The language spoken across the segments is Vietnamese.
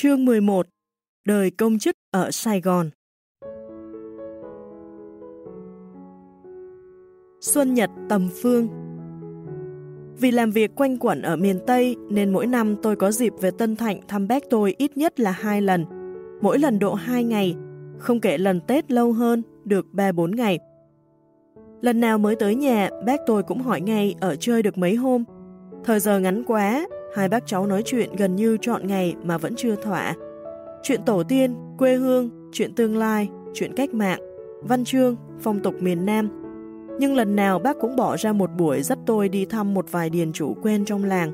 Chương 11 Đời công chức ở Sài Gòn Xuân Nhật Tầm Phương Vì làm việc quanh quẩn ở miền Tây nên mỗi năm tôi có dịp về Tân Thạnh thăm bác tôi ít nhất là hai lần, mỗi lần độ hai ngày, không kể lần Tết lâu hơn, được 3-4 ngày. Lần nào mới tới nhà, bác tôi cũng hỏi ngay ở chơi được mấy hôm. Thời giờ ngắn quá, hai bác cháu nói chuyện gần như trọn ngày mà vẫn chưa thỏa. Chuyện tổ tiên, quê hương, chuyện tương lai, chuyện cách mạng, văn chương, phong tục miền Nam. Nhưng lần nào bác cũng bỏ ra một buổi dắt tôi đi thăm một vài điền chủ quen trong làng.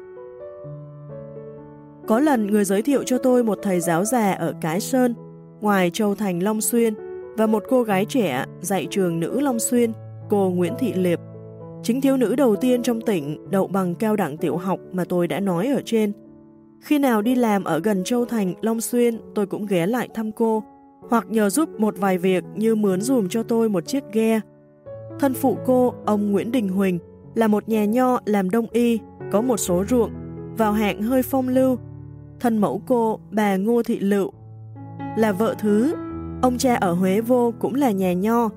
Có lần người giới thiệu cho tôi một thầy giáo già ở Cái Sơn, ngoài Châu Thành Long Xuyên, và một cô gái trẻ dạy trường nữ Long Xuyên, cô Nguyễn Thị Liệp. Chính thiếu nữ đầu tiên trong tỉnh đậu bằng cao đẳng tiểu học mà tôi đã nói ở trên. Khi nào đi làm ở gần Châu Thành, Long Xuyên, tôi cũng ghé lại thăm cô, hoặc nhờ giúp một vài việc như mướn dùm cho tôi một chiếc ghe. Thân phụ cô, ông Nguyễn Đình Huỳnh, là một nhà nho làm đông y, có một số ruộng, vào hạng hơi phong lưu. Thân mẫu cô, bà Ngô Thị Lựu, là vợ thứ, ông cha ở Huế vô cũng là nhà nho.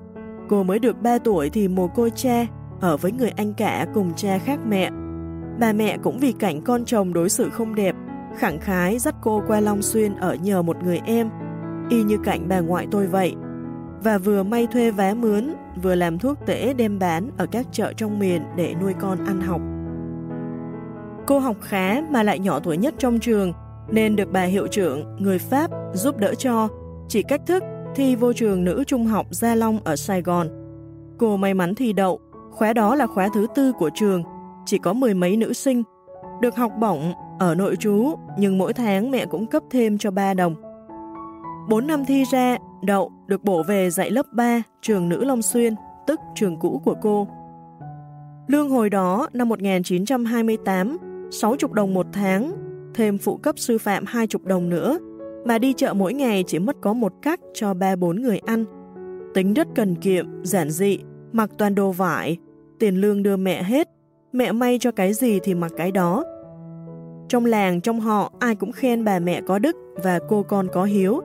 Cô mới được 3 tuổi thì mồ côi cha, ở với người anh cả cùng cha khác mẹ. Bà mẹ cũng vì cảnh con chồng đối xử không đẹp, khẳng khái dắt cô qua Long Xuyên ở nhờ một người em, y như cảnh bà ngoại tôi vậy. Và vừa may thuê vé mướn, vừa làm thuốc tễ đem bán ở các chợ trong miền để nuôi con ăn học. Cô học khá mà lại nhỏ tuổi nhất trong trường, nên được bà hiệu trưởng, người Pháp, giúp đỡ cho, chỉ cách thức thi vô trường nữ trung học Gia Long ở Sài Gòn. Cô may mắn thi đậu, khóa đó là khóa thứ tư của trường, chỉ có mười mấy nữ sinh, được học bổng ở nội trú, nhưng mỗi tháng mẹ cũng cấp thêm cho ba đồng. Bốn năm thi ra, đậu được bổ về dạy lớp 3 trường nữ Long Xuyên, tức trường cũ của cô. Lương hồi đó năm 1928, 60 đồng một tháng, thêm phụ cấp sư phạm 20 đồng nữa, mà đi chợ mỗi ngày chỉ mất có một cách cho 3-4 người ăn. Tính rất cần kiệm, giản dị, mặc toàn đồ vải, tiền lương đưa mẹ hết, mẹ may cho cái gì thì mặc cái đó, trong làng, trong họ, ai cũng khen bà mẹ có đức và cô con có hiếu.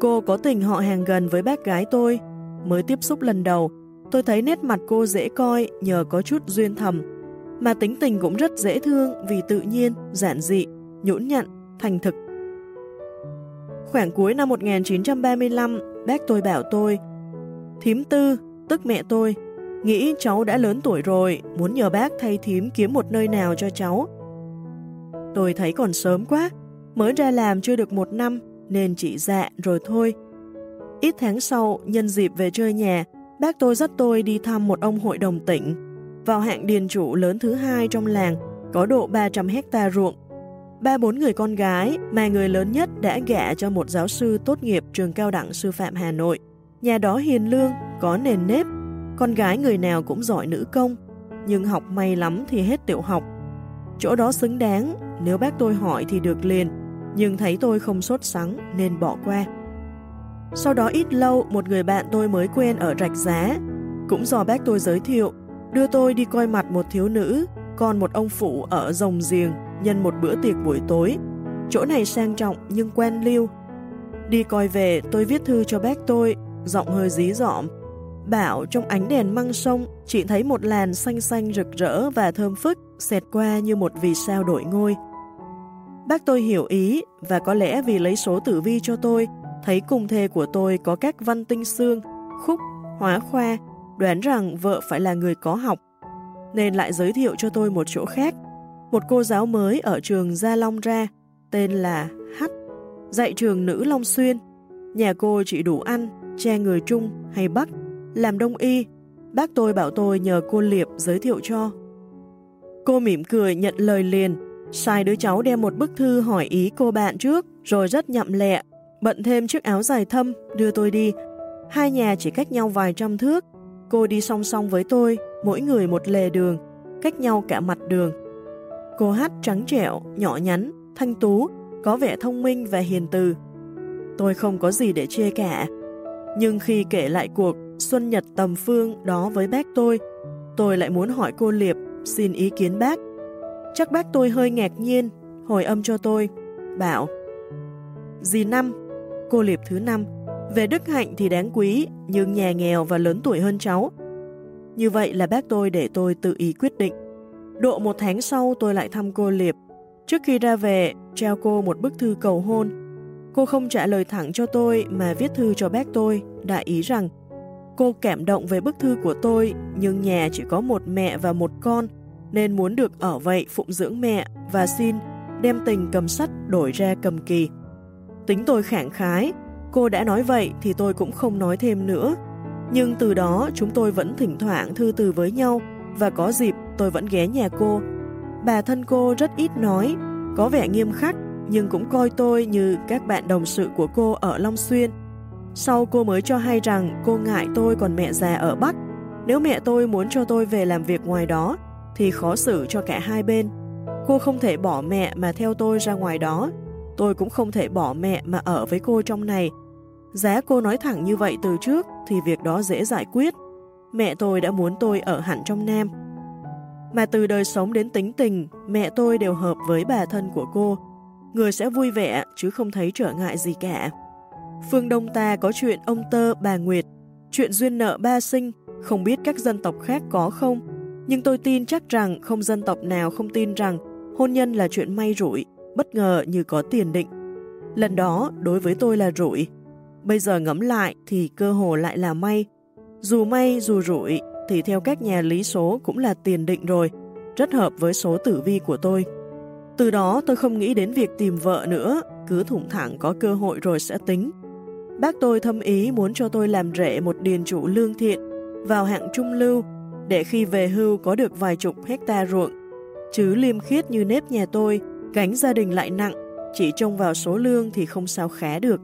Cô có tình họ hàng gần với bác gái tôi. Mới tiếp xúc lần đầu, tôi thấy nét mặt cô dễ coi nhờ có chút duyên thầm. Mà tính tình cũng rất dễ thương vì tự nhiên, giản dị, nhũn nhặn, thành thực. Khoảng cuối năm 1935, bác tôi bảo tôi, Thím Tư, tức mẹ tôi, nghĩ cháu đã lớn tuổi rồi, muốn nhờ bác thay thím kiếm một nơi nào cho cháu. Tôi thấy còn sớm quá, mới ra làm chưa được một năm nên chỉ dạ rồi thôi. Ít tháng sau, nhân dịp về chơi nhà, bác tôi dắt tôi đi thăm một ông hội đồng tỉnh, vào hạng điền chủ lớn thứ hai trong làng, có độ 300 hecta ruộng. Ba bốn người con gái, mà người lớn nhất đã gả cho một giáo sư tốt nghiệp trường cao đẳng sư phạm Hà Nội. Nhà đó hiền lương, có nền nếp, con gái người nào cũng giỏi nữ công, nhưng học may lắm thì hết tiểu học. Chỗ đó xứng đáng, nếu bác tôi hỏi thì được liền, nhưng thấy tôi không sốt sắng nên bỏ qua. Sau đó ít lâu, một người bạn tôi mới quen ở Rạch Giá, cũng do bác tôi giới thiệu, đưa tôi đi coi mặt một thiếu nữ, còn một ông phụ ở rồng giềng nhân một bữa tiệc buổi tối. Chỗ này sang trọng nhưng quen lưu. Đi coi về, tôi viết thư cho bác tôi, giọng hơi dí dỏm. Bảo trong ánh đèn măng sông, chỉ thấy một làn xanh xanh rực rỡ và thơm phức, xẹt qua như một vì sao đổi ngôi. Bác tôi hiểu ý và có lẽ vì lấy số tử vi cho tôi, thấy cùng thê của tôi có các văn tinh xương, khúc, hóa khoa, đoán rằng vợ phải là người có học, nên lại giới thiệu cho tôi một chỗ khác, một cô giáo mới ở trường Gia Long ra, tên là H, dạy trường nữ Long Xuyên. Nhà cô chỉ đủ ăn, che người Trung hay Bắc, làm đông y. Bác tôi bảo tôi nhờ cô Liệp giới thiệu cho. Cô mỉm cười nhận lời liền, Sai đứa cháu đem một bức thư hỏi ý cô bạn trước, rồi rất nhậm lẹ, bận thêm chiếc áo dài thâm, đưa tôi đi. Hai nhà chỉ cách nhau vài trăm thước. Cô đi song song với tôi, mỗi người một lề đường, cách nhau cả mặt đường. Cô hát trắng trẻo, nhỏ nhắn, thanh tú, có vẻ thông minh và hiền từ. Tôi không có gì để chê cả. Nhưng khi kể lại cuộc Xuân Nhật tầm phương đó với bác tôi, tôi lại muốn hỏi cô Liệp xin ý kiến bác. Chắc bác tôi hơi ngạc nhiên, hồi âm cho tôi, bảo Dì năm, cô liệp thứ năm, về đức hạnh thì đáng quý, nhưng nhà nghèo và lớn tuổi hơn cháu. Như vậy là bác tôi để tôi tự ý quyết định. Độ một tháng sau tôi lại thăm cô Liệp. Trước khi ra về, trao cô một bức thư cầu hôn. Cô không trả lời thẳng cho tôi mà viết thư cho bác tôi, đại ý rằng cô cảm động về bức thư của tôi nhưng nhà chỉ có một mẹ và một con nên muốn được ở vậy phụng dưỡng mẹ và xin đem tình cầm sắt đổi ra cầm kỳ. Tính tôi khẳng khái, cô đã nói vậy thì tôi cũng không nói thêm nữa. Nhưng từ đó chúng tôi vẫn thỉnh thoảng thư từ với nhau và có dịp tôi vẫn ghé nhà cô. Bà thân cô rất ít nói, có vẻ nghiêm khắc nhưng cũng coi tôi như các bạn đồng sự của cô ở Long Xuyên. Sau cô mới cho hay rằng cô ngại tôi còn mẹ già ở Bắc. Nếu mẹ tôi muốn cho tôi về làm việc ngoài đó thì khó xử cho cả hai bên. Cô không thể bỏ mẹ mà theo tôi ra ngoài đó. Tôi cũng không thể bỏ mẹ mà ở với cô trong này. Giá cô nói thẳng như vậy từ trước thì việc đó dễ giải quyết. Mẹ tôi đã muốn tôi ở hẳn trong Nam. Mà từ đời sống đến tính tình, mẹ tôi đều hợp với bà thân của cô. Người sẽ vui vẻ chứ không thấy trở ngại gì cả. Phương Đông ta có chuyện ông Tơ, bà Nguyệt, chuyện duyên nợ ba sinh, không biết các dân tộc khác có không, nhưng tôi tin chắc rằng không dân tộc nào không tin rằng hôn nhân là chuyện may rủi, bất ngờ như có tiền định. Lần đó đối với tôi là rủi, bây giờ ngẫm lại thì cơ hồ lại là may. Dù may dù rủi thì theo các nhà lý số cũng là tiền định rồi, rất hợp với số tử vi của tôi. Từ đó tôi không nghĩ đến việc tìm vợ nữa, cứ thủng thẳng có cơ hội rồi sẽ tính. Bác tôi thâm ý muốn cho tôi làm rễ một điền chủ lương thiện, vào hạng trung lưu, để khi về hưu có được vài chục hecta ruộng. Chứ liêm khiết như nếp nhà tôi, gánh gia đình lại nặng, chỉ trông vào số lương thì không sao khá được.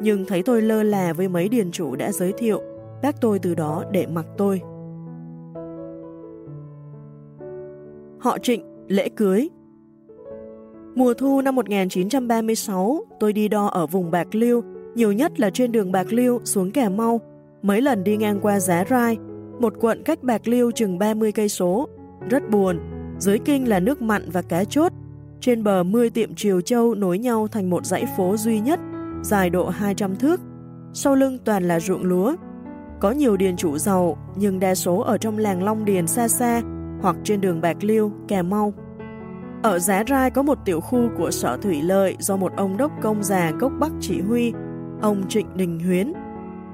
Nhưng thấy tôi lơ là với mấy điền chủ đã giới thiệu, bác tôi từ đó để mặc tôi. Họ trịnh, lễ cưới Mùa thu năm 1936, tôi đi đo ở vùng Bạc Liêu, nhiều nhất là trên đường Bạc Liêu xuống Cà Mau, mấy lần đi ngang qua Giá Rai, một quận cách Bạc Liêu chừng 30 cây số. Rất buồn, dưới kinh là nước mặn và cá chốt, trên bờ 10 tiệm Triều Châu nối nhau thành một dãy phố duy nhất, dài độ 200 thước, sau lưng toàn là ruộng lúa. Có nhiều điền chủ giàu, nhưng đa số ở trong làng Long Điền xa xa, hoặc trên đường Bạc Liêu, Cà Mau. Ở Giá Rai có một tiểu khu của Sở Thủy Lợi do một ông đốc công già cốc Bắc chỉ huy, ông Trịnh Đình Huyến.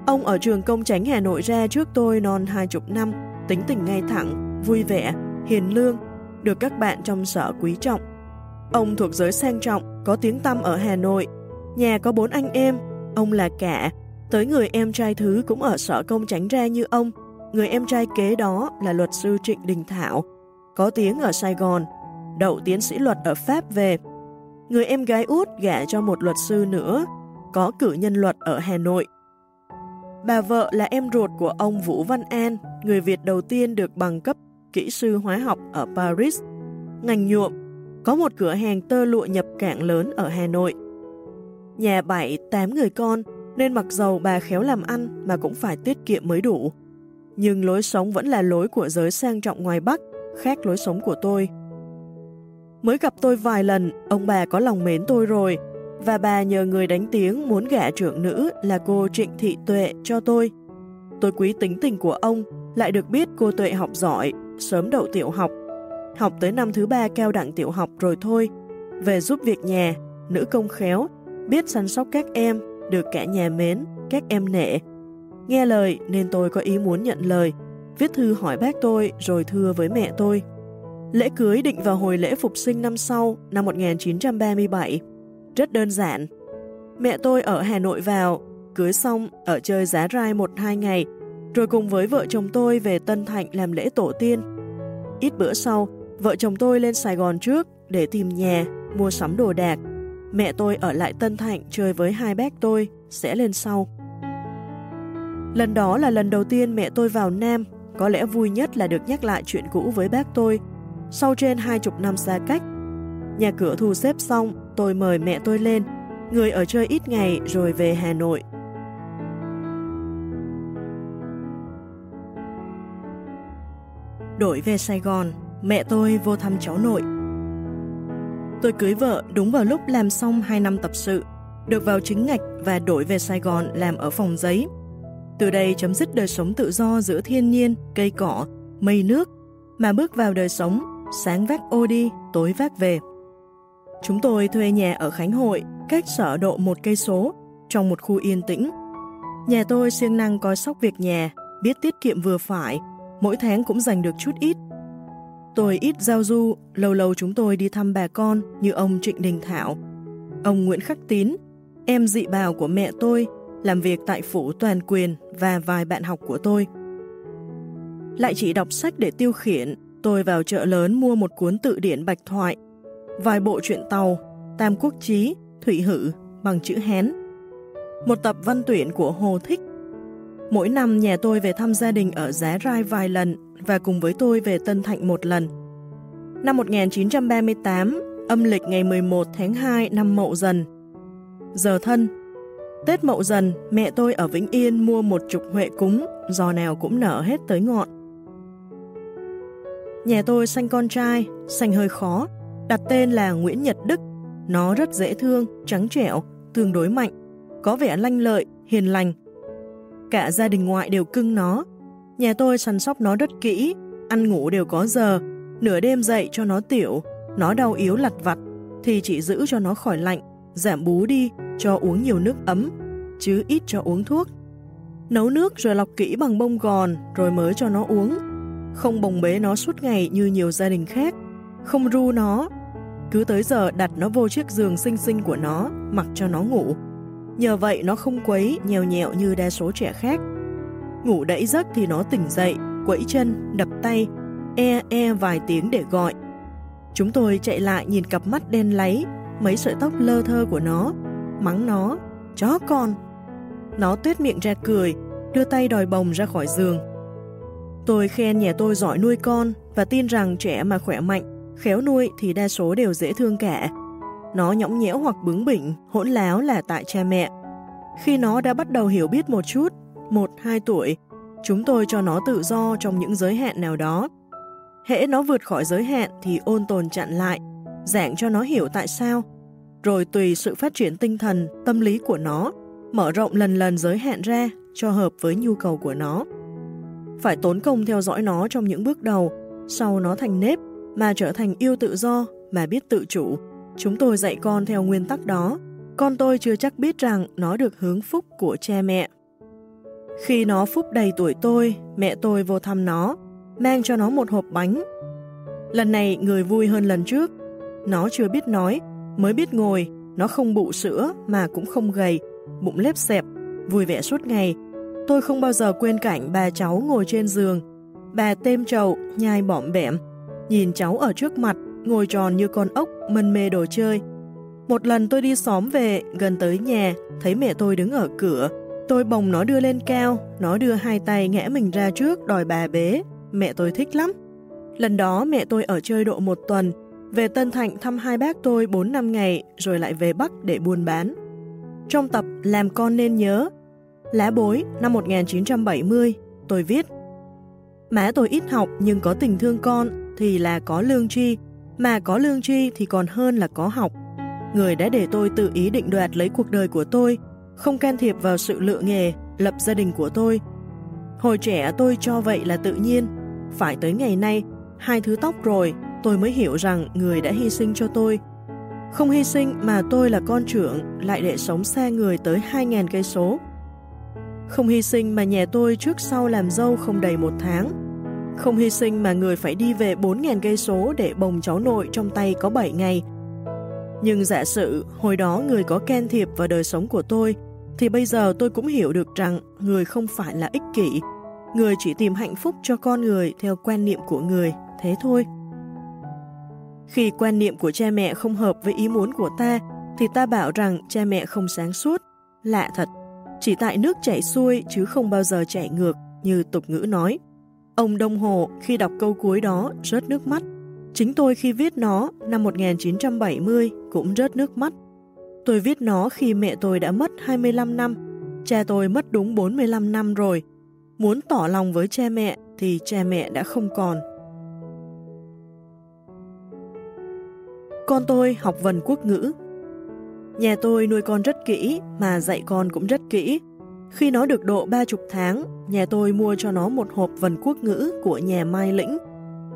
Ông ở trường công tránh Hà Nội ra trước tôi non hai chục năm, tính tình ngay thẳng, vui vẻ, hiền lương, được các bạn trong sở quý trọng. Ông thuộc giới sang trọng, có tiếng tăm ở Hà Nội. Nhà có bốn anh em, ông là cả, tới người em trai thứ cũng ở sở công tránh ra như ông. Người em trai kế đó là luật sư Trịnh Đình Thảo, có tiếng ở Sài Gòn, đậu tiến sĩ luật ở Pháp về. Người em gái út gả cho một luật sư nữa, có cử nhân luật ở Hà Nội. Bà vợ là em ruột của ông Vũ Văn An, người Việt đầu tiên được bằng cấp kỹ sư hóa học ở Paris. Ngành nhuộm, có một cửa hàng tơ lụa nhập cảng lớn ở Hà Nội. Nhà bảy, tám người con, nên mặc dầu bà khéo làm ăn mà cũng phải tiết kiệm mới đủ. Nhưng lối sống vẫn là lối của giới sang trọng ngoài Bắc, khác lối sống của tôi. Mới gặp tôi vài lần, ông bà có lòng mến tôi rồi, và bà nhờ người đánh tiếng muốn gả trưởng nữ là cô Trịnh Thị Tuệ cho tôi. Tôi quý tính tình của ông, lại được biết cô Tuệ học giỏi, sớm đậu tiểu học. Học tới năm thứ ba cao đẳng tiểu học rồi thôi. Về giúp việc nhà, nữ công khéo, biết săn sóc các em, được cả nhà mến, các em nể. Nghe lời nên tôi có ý muốn nhận lời, viết thư hỏi bác tôi rồi thưa với mẹ tôi. Lễ cưới định vào hồi lễ phục sinh năm sau, năm 1937. Rất đơn giản. Mẹ tôi ở Hà Nội vào, cưới xong ở chơi giá rai một hai ngày, rồi cùng với vợ chồng tôi về Tân Thạnh làm lễ tổ tiên. Ít bữa sau, vợ chồng tôi lên Sài Gòn trước để tìm nhà, mua sắm đồ đạc. Mẹ tôi ở lại Tân Thạnh chơi với hai bác tôi, sẽ lên sau. Lần đó là lần đầu tiên mẹ tôi vào Nam, có lẽ vui nhất là được nhắc lại chuyện cũ với bác tôi. Sau trên hai chục năm xa cách, nhà cửa thu xếp xong, tôi mời mẹ tôi lên, người ở chơi ít ngày rồi về Hà Nội. Đổi về Sài Gòn, mẹ tôi vô thăm cháu nội. Tôi cưới vợ đúng vào lúc làm xong 2 năm tập sự. được vào chính ngạch và đổi về Sài Gòn làm ở phòng giấy. Từ đây chấm dứt đời sống tự do giữa thiên nhiên, cây cỏ, mây nước, mà bước vào đời sống sáng vác ô đi, tối vác về. Chúng tôi thuê nhà ở Khánh Hội, cách sở độ một cây số, trong một khu yên tĩnh. Nhà tôi siêng năng coi sóc việc nhà, biết tiết kiệm vừa phải, mỗi tháng cũng dành được chút ít. Tôi ít giao du, lâu lâu chúng tôi đi thăm bà con như ông Trịnh Đình Thảo, ông Nguyễn Khắc Tín, em dị bào của mẹ tôi, làm việc tại phủ toàn quyền và vài bạn học của tôi. Lại chỉ đọc sách để tiêu khiển, tôi vào chợ lớn mua một cuốn tự điển bạch thoại, vài bộ truyện tàu, tam quốc chí, thủy hử bằng chữ Hén, một tập văn tuyển của Hồ Thích. Mỗi năm nhà tôi về thăm gia đình ở Giá Rai vài lần và cùng với tôi về Tân Thạnh một lần. Năm 1938, âm lịch ngày 11 tháng 2 năm Mậu Dần. Giờ thân Tết Mậu Dần, mẹ tôi ở Vĩnh Yên mua một chục huệ cúng, giò nào cũng nở hết tới ngọn. Nhà tôi sanh con trai, sanh hơi khó, đặt tên là Nguyễn Nhật Đức. Nó rất dễ thương, trắng trẻo, tương đối mạnh, có vẻ lanh lợi, hiền lành. Cả gia đình ngoại đều cưng nó. Nhà tôi săn sóc nó rất kỹ, ăn ngủ đều có giờ, nửa đêm dậy cho nó tiểu, nó đau yếu lặt vặt, thì chỉ giữ cho nó khỏi lạnh, giảm bú đi, cho uống nhiều nước ấm, chứ ít cho uống thuốc. Nấu nước rồi lọc kỹ bằng bông gòn, rồi mới cho nó uống. Không bồng bế nó suốt ngày như nhiều gia đình khác, không ru nó. Cứ tới giờ đặt nó vô chiếc giường xinh xinh của nó, mặc cho nó ngủ. Nhờ vậy nó không quấy, nhèo nhẹo như đa số trẻ khác. Ngủ đẫy giấc thì nó tỉnh dậy, quẫy chân, đập tay, e e vài tiếng để gọi. Chúng tôi chạy lại nhìn cặp mắt đen láy, mấy sợi tóc lơ thơ của nó, mắng nó, chó con. Nó tuyết miệng ra cười, đưa tay đòi bồng ra khỏi giường. Tôi khen nhà tôi giỏi nuôi con và tin rằng trẻ mà khỏe mạnh, khéo nuôi thì đa số đều dễ thương cả. Nó nhõng nhẽo hoặc bướng bỉnh, hỗn láo là tại cha mẹ. Khi nó đã bắt đầu hiểu biết một chút, một, hai tuổi, chúng tôi cho nó tự do trong những giới hạn nào đó. Hễ nó vượt khỏi giới hạn thì ôn tồn chặn lại, giảng cho nó hiểu tại sao, rồi tùy sự phát triển tinh thần, tâm lý của nó, mở rộng lần lần giới hạn ra cho hợp với nhu cầu của nó. Phải tốn công theo dõi nó trong những bước đầu, sau nó thành nếp, mà trở thành yêu tự do, mà biết tự chủ. Chúng tôi dạy con theo nguyên tắc đó, con tôi chưa chắc biết rằng nó được hướng phúc của cha mẹ. Khi nó phúc đầy tuổi tôi, mẹ tôi vô thăm nó, mang cho nó một hộp bánh. Lần này người vui hơn lần trước. Nó chưa biết nói, mới biết ngồi, nó không bụ sữa mà cũng không gầy, bụng lép xẹp, vui vẻ suốt ngày. Tôi không bao giờ quên cảnh bà cháu ngồi trên giường, bà têm trầu, nhai bỏm bẻm, nhìn cháu ở trước mặt, ngồi tròn như con ốc, mân mê đồ chơi. Một lần tôi đi xóm về, gần tới nhà, thấy mẹ tôi đứng ở cửa. Tôi bồng nó đưa lên cao, nó đưa hai tay ngã mình ra trước đòi bà bế, mẹ tôi thích lắm. Lần đó mẹ tôi ở chơi độ một tuần, về Tân Thạnh thăm hai bác tôi 4 năm ngày rồi lại về Bắc để buôn bán. Trong tập Làm con nên nhớ, Lá bối năm 1970, tôi viết Má tôi ít học nhưng có tình thương con thì là có lương tri, mà có lương tri thì còn hơn là có học. Người đã để tôi tự ý định đoạt lấy cuộc đời của tôi, không can thiệp vào sự lựa nghề, lập gia đình của tôi. Hồi trẻ tôi cho vậy là tự nhiên, phải tới ngày nay, hai thứ tóc rồi, tôi mới hiểu rằng người đã hy sinh cho tôi. Không hy sinh mà tôi là con trưởng lại để sống xa người tới 2.000 cây số. Không hy sinh mà nhà tôi trước sau làm dâu không đầy một tháng. Không hy sinh mà người phải đi về 4.000 cây số để bồng cháu nội trong tay có 7 ngày. Nhưng giả sử hồi đó người có can thiệp vào đời sống của tôi, thì bây giờ tôi cũng hiểu được rằng người không phải là ích kỷ, người chỉ tìm hạnh phúc cho con người theo quan niệm của người, thế thôi. Khi quan niệm của cha mẹ không hợp với ý muốn của ta, thì ta bảo rằng cha mẹ không sáng suốt. Lạ thật, chỉ tại nước chảy xuôi chứ không bao giờ chảy ngược, như tục ngữ nói. Ông Đông Hồ khi đọc câu cuối đó rớt nước mắt. Chính tôi khi viết nó năm 1970 cũng rớt nước mắt. Tôi viết nó khi mẹ tôi đã mất 25 năm, cha tôi mất đúng 45 năm rồi. Muốn tỏ lòng với cha mẹ thì cha mẹ đã không còn. Con tôi học vần quốc ngữ. Nhà tôi nuôi con rất kỹ, mà dạy con cũng rất kỹ. Khi nó được độ ba chục tháng, nhà tôi mua cho nó một hộp vần quốc ngữ của nhà Mai Lĩnh.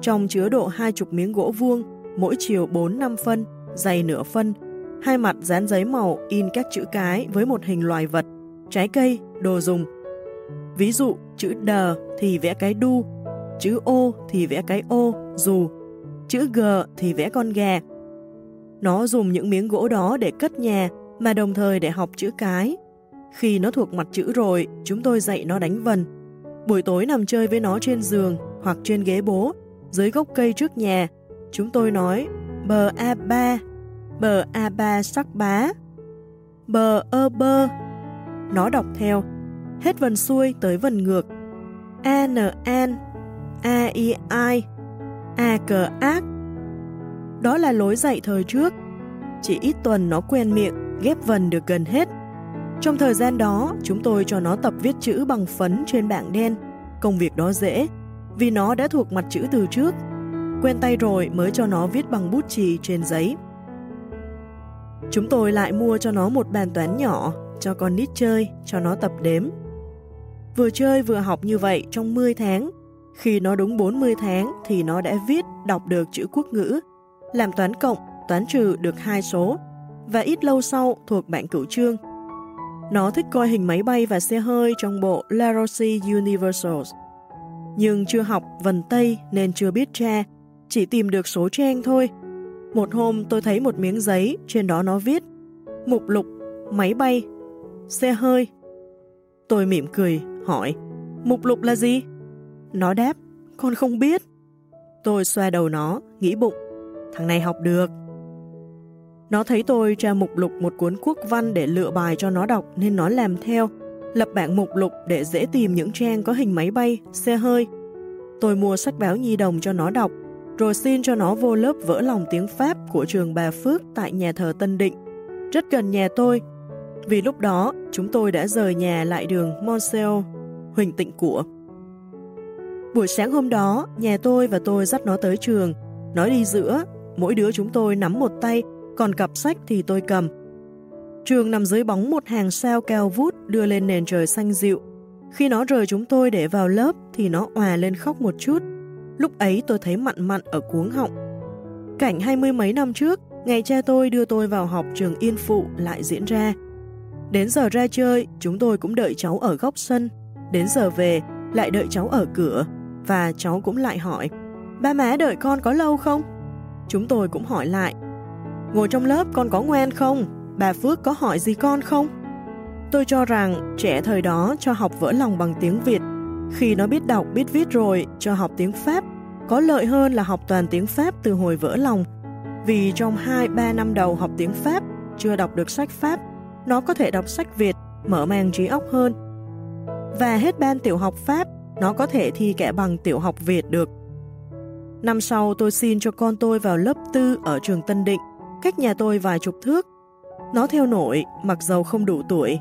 Trong chứa độ hai chục miếng gỗ vuông, mỗi chiều 4-5 phân, dày nửa phân, hai mặt dán giấy màu in các chữ cái với một hình loài vật, trái cây, đồ dùng. Ví dụ, chữ đờ thì vẽ cái đu, chữ ô thì vẽ cái ô, dù, chữ g thì vẽ con gà. Nó dùng những miếng gỗ đó để cất nhà, mà đồng thời để học chữ cái. Khi nó thuộc mặt chữ rồi, chúng tôi dạy nó đánh vần. Buổi tối nằm chơi với nó trên giường hoặc trên ghế bố, dưới gốc cây trước nhà. Chúng tôi nói bờ A3, bờ A3 sắc bá, bờ ơ bơ. Nó đọc theo, hết vần xuôi tới vần ngược. A n an, A i i A cờ ác. Đó là lối dạy thời trước. Chỉ ít tuần nó quen miệng, ghép vần được gần hết. Trong thời gian đó, chúng tôi cho nó tập viết chữ bằng phấn trên bảng đen. Công việc đó dễ, vì nó đã thuộc mặt chữ từ trước. Quen tay rồi mới cho nó viết bằng bút chì trên giấy. Chúng tôi lại mua cho nó một bàn toán nhỏ, cho con nít chơi, cho nó tập đếm. Vừa chơi vừa học như vậy trong 10 tháng. Khi nó đúng 40 tháng thì nó đã viết, đọc được chữ quốc ngữ, làm toán cộng, toán trừ được hai số, và ít lâu sau thuộc bảng cửu chương. Nó thích coi hình máy bay và xe hơi trong bộ La Rossi Universals. Nhưng chưa học vần Tây nên chưa biết tra, chỉ tìm được số trang thôi. Một hôm tôi thấy một miếng giấy, trên đó nó viết Mục lục, máy bay, xe hơi. Tôi mỉm cười, hỏi Mục lục là gì? Nó đáp, con không biết. Tôi xoa đầu nó, nghĩ bụng, thằng này học được. Nó thấy tôi tra mục lục một cuốn quốc văn để lựa bài cho nó đọc nên nó làm theo, lập bảng mục lục để dễ tìm những trang có hình máy bay, xe hơi. Tôi mua sách báo nhi đồng cho nó đọc, rồi xin cho nó vô lớp vỡ lòng tiếng Pháp của trường Bà Phước tại nhà thờ Tân Định, rất gần nhà tôi. Vì lúc đó, chúng tôi đã rời nhà lại đường Montseo, Huỳnh Tịnh Của. Buổi sáng hôm đó, nhà tôi và tôi dắt nó tới trường, nói đi giữa, mỗi đứa chúng tôi nắm một tay, còn cặp sách thì tôi cầm. Trường nằm dưới bóng một hàng sao cao vút đưa lên nền trời xanh dịu. Khi nó rời chúng tôi để vào lớp thì nó òa lên khóc một chút. Lúc ấy tôi thấy mặn mặn ở cuống họng. Cảnh hai mươi mấy năm trước, ngày cha tôi đưa tôi vào học trường Yên Phụ lại diễn ra. Đến giờ ra chơi, chúng tôi cũng đợi cháu ở góc sân. Đến giờ về, lại đợi cháu ở cửa. Và cháu cũng lại hỏi, ba má đợi con có lâu không? Chúng tôi cũng hỏi lại, ngồi trong lớp con có ngoan không? Bà Phước có hỏi gì con không? Tôi cho rằng trẻ thời đó cho học vỡ lòng bằng tiếng Việt khi nó biết đọc, biết viết rồi, cho học tiếng Pháp, có lợi hơn là học toàn tiếng Pháp từ hồi vỡ lòng. Vì trong 2-3 năm đầu học tiếng Pháp, chưa đọc được sách Pháp, nó có thể đọc sách Việt, mở mang trí óc hơn. Và hết ban tiểu học Pháp, nó có thể thi kẻ bằng tiểu học Việt được. Năm sau tôi xin cho con tôi vào lớp tư ở trường Tân Định, cách nhà tôi vài chục thước. Nó theo nội mặc dầu không đủ tuổi,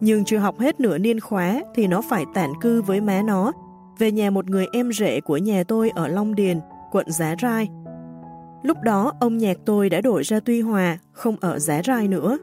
nhưng chưa học hết nửa niên khóa thì nó phải tản cư với má nó, về nhà một người em rể của nhà tôi ở Long Điền, quận Giá Rai. Lúc đó ông nhạc tôi đã đổi ra Tuy Hòa, không ở Giá Rai nữa.